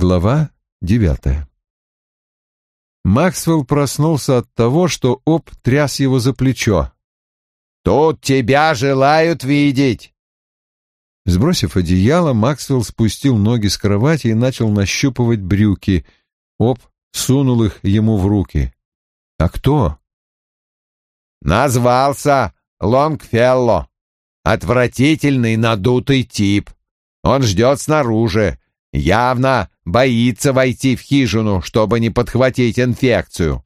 Глава девятая Максвелл проснулся от того, что Об тряс его за плечо. «Тут тебя желают видеть!» Сбросив одеяло, Максвелл спустил ноги с кровати и начал нащупывать брюки. Об сунул их ему в руки. «А кто?» «Назвался Лонгфелло. Отвратительный надутый тип. Он ждет снаружи. Явно боится войти в хижину, чтобы не подхватить инфекцию.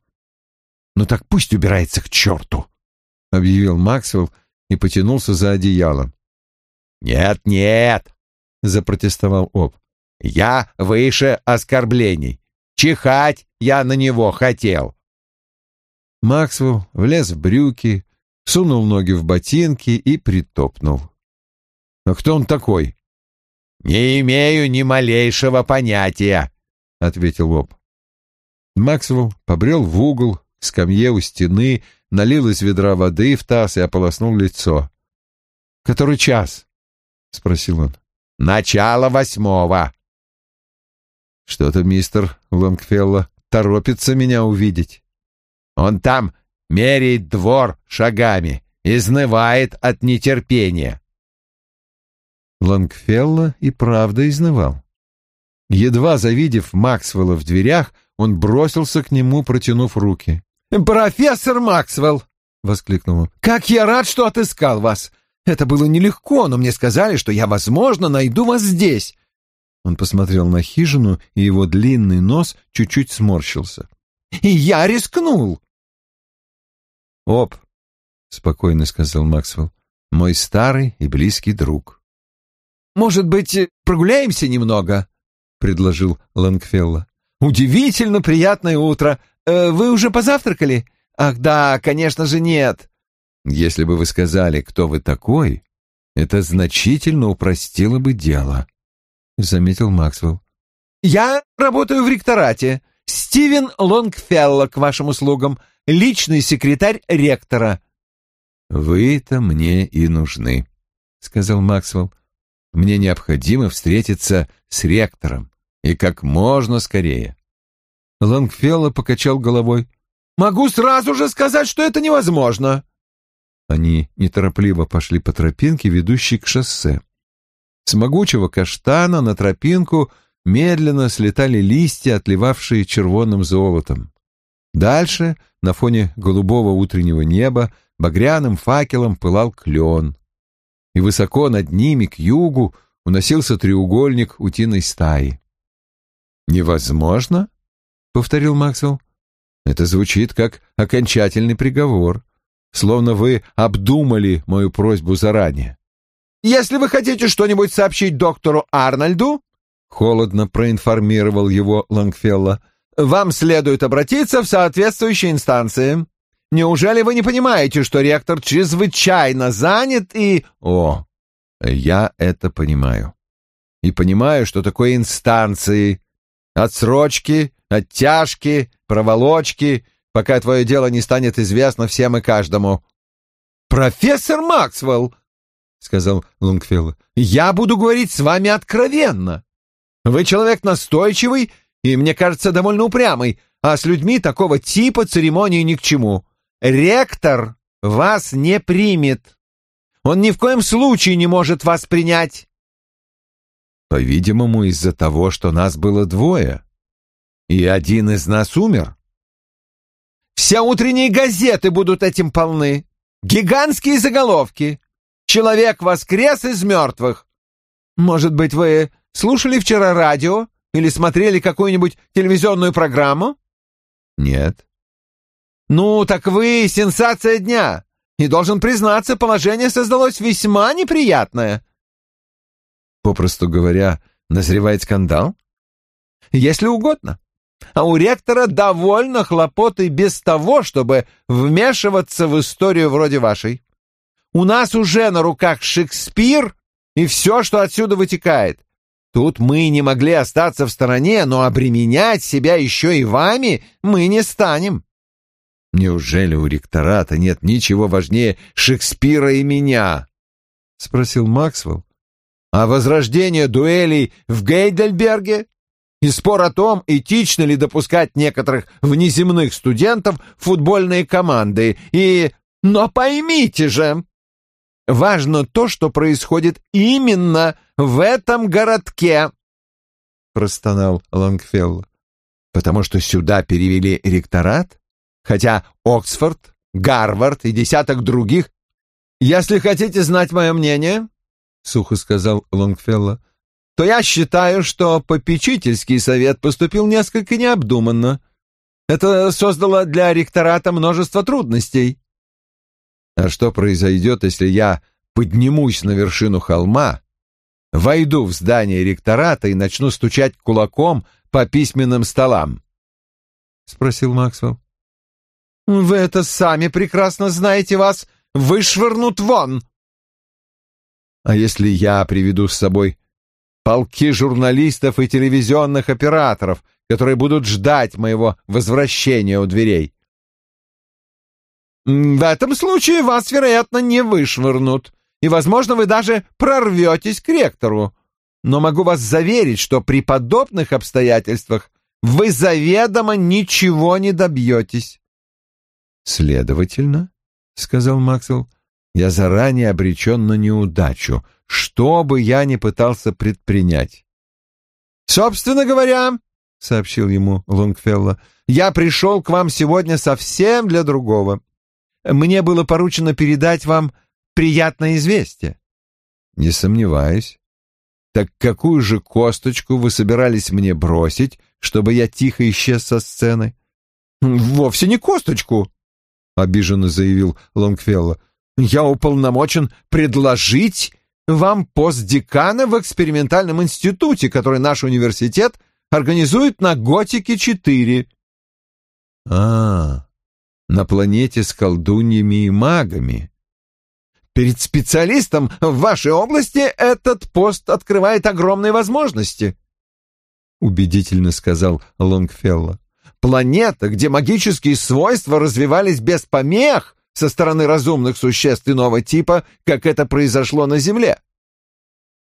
«Ну так пусть убирается к черту!» — объявил Максвелл и потянулся за одеялом. «Нет, нет!» — запротестовал Об. «Я выше оскорблений. Чихать я на него хотел». Максвелл влез в брюки, сунул ноги в ботинки и притопнул. «А кто он такой?» «Не имею ни малейшего понятия», — ответил Об. Максвелл побрел в угол, к скамье у стены, налил из ведра воды в таз и ополоснул лицо. «Который час?» — спросил он. «Начало восьмого». «Что-то мистер Лонгфелло торопится меня увидеть». «Он там меряет двор шагами, изнывает от нетерпения». Лонгфелло и правда изнывал. Едва завидев Максвелла в дверях, он бросился к нему, протянув руки. «Профессор Максвелл!» — воскликнул он. «Как я рад, что отыскал вас! Это было нелегко, но мне сказали, что я, возможно, найду вас здесь!» Он посмотрел на хижину, и его длинный нос чуть-чуть сморщился. «И я рискнул!» «Оп!» — спокойно сказал Максвелл. «Мой старый и близкий друг». «Может быть, прогуляемся немного?» — предложил Лангфелло. «Удивительно приятное утро. Э, вы уже позавтракали?» «Ах да, конечно же, нет». «Если бы вы сказали, кто вы такой, это значительно упростило бы дело», — заметил Максвелл. «Я работаю в ректорате. Стивен Лонгфелло к вашим услугам, личный секретарь ректора». «Вы-то мне и нужны», — сказал Максвелл. Мне необходимо встретиться с ректором, и как можно скорее. Лангфелло покачал головой. «Могу сразу же сказать, что это невозможно!» Они неторопливо пошли по тропинке, ведущей к шоссе. С могучего каштана на тропинку медленно слетали листья, отливавшие червонным золотом. Дальше, на фоне голубого утреннего неба, багряным факелом пылал клен и высоко над ними, к югу, уносился треугольник утиной стаи. «Невозможно?» — повторил Максвелл. «Это звучит как окончательный приговор, словно вы обдумали мою просьбу заранее». «Если вы хотите что-нибудь сообщить доктору Арнольду», — холодно проинформировал его Лангфелло, — «вам следует обратиться в соответствующие инстанции». Неужели вы не понимаете, что ректор чрезвычайно занят и... О, я это понимаю. И понимаю, что такое инстанции. Отсрочки, оттяжки, проволочки, пока твое дело не станет известно всем и каждому. «Профессор Максвелл!» — сказал Лунгфилл. «Я буду говорить с вами откровенно. Вы человек настойчивый и, мне кажется, довольно упрямый, а с людьми такого типа церемонии ни к чему. Ректор вас не примет. Он ни в коем случае не может вас принять. По-видимому, из-за того, что нас было двое. И один из нас умер. Все утренние газеты будут этим полны. Гигантские заголовки. Человек воскрес из мертвых. Может быть, вы слушали вчера радио или смотрели какую-нибудь телевизионную программу? Нет. «Ну, так вы сенсация дня, и должен признаться, положение создалось весьма неприятное». «Попросту говоря, назревает скандал?» «Если угодно. А у ректора довольно хлопоты без того, чтобы вмешиваться в историю вроде вашей. У нас уже на руках Шекспир и все, что отсюда вытекает. Тут мы не могли остаться в стороне, но обременять себя еще и вами мы не станем. «Неужели у ректората нет ничего важнее Шекспира и меня?» — спросил Максвелл. «А возрождение дуэлей в Гейдельберге? и спор о том, этично ли допускать некоторых внеземных студентов в футбольные команды. И... Но поймите же, важно то, что происходит именно в этом городке, простонал Лонгфелл, потому что сюда перевели ректорат, хотя Оксфорд, Гарвард и десяток других... Если хотите знать мое мнение, — сухо сказал Лонгфелло, — то я считаю, что попечительский совет поступил несколько необдуманно. Это создало для ректората множество трудностей. А что произойдет, если я поднимусь на вершину холма, войду в здание ректората и начну стучать кулаком по письменным столам? — спросил Максвелл. — Вы это сами прекрасно знаете, вас вышвырнут вон. — А если я приведу с собой полки журналистов и телевизионных операторов, которые будут ждать моего возвращения у дверей. В этом случае вас, вероятно, не вышвырнут, и, возможно, вы даже прорветесь к ректору. Но могу вас заверить, что при подобных обстоятельствах вы заведомо ничего не добьетесь. «Следовательно», — сказал Максвелл, — «я заранее обречен на неудачу, что бы я ни пытался предпринять. «Собственно говоря», — сообщил ему Лонгфелло, — «я пришел к вам сегодня совсем для другого. Мне было поручено передать вам приятное известие». «Не сомневаюсь. Так какую же косточку вы собирались мне бросить, чтобы я тихо исчез со сцены?» «Вовсе не косточку», — обиженно заявил Лонгфелло. «Я уполномочен предложить вам пост декана в экспериментальном институте, который наш университет организует на Готике-4. А, на планете с колдуньями и магами. Перед специалистом в вашей области этот пост открывает огромные возможности, убедительно сказал Лонгфелло. Планета, где магические свойства развивались без помех, со стороны разумных существ иного типа, как это произошло на Земле.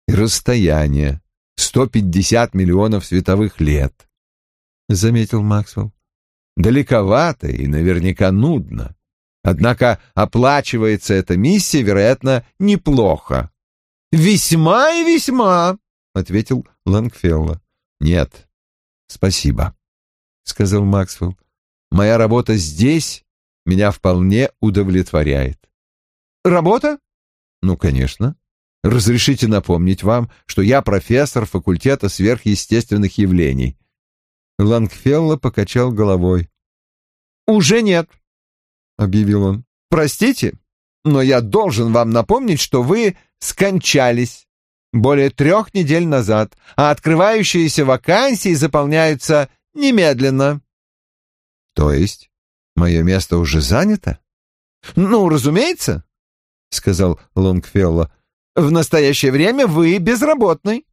И расстояние — 150 миллионов световых лет, — заметил Максвелл. Далековато и наверняка нудно. Однако оплачивается эта миссия, вероятно, неплохо. «Весьма и весьма», — ответил Лангфелло. «Нет, спасибо», — сказал Максвелл. «Моя работа здесь меня вполне удовлетворяет. Работа? Ну, конечно. Разрешите напомнить вам, что я профессор факультета сверхъестественных явлений. Лангфелло покачал головой. Уже нет, объявил он. Простите, но я должен вам напомнить, что вы скончались более трех недель назад, а открывающиеся вакансии заполняются немедленно. То есть Мое место уже занято? Ну, разумеется, сказал Лонгфелло. В настоящее время вы безработный.